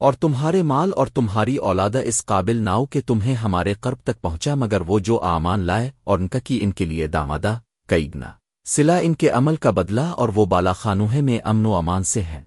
اور تمہارے مال اور تمہاری اولادہ اس قابل ناؤ کہ تمہیں ہمارے قرب تک پہنچا مگر وہ جو آمان لائے اور ان کا کی ان کے لیے دامادہ کئی گنا سلا ان کے عمل کا بدلہ اور وہ بالا خانوہے میں امن و امان سے ہیں۔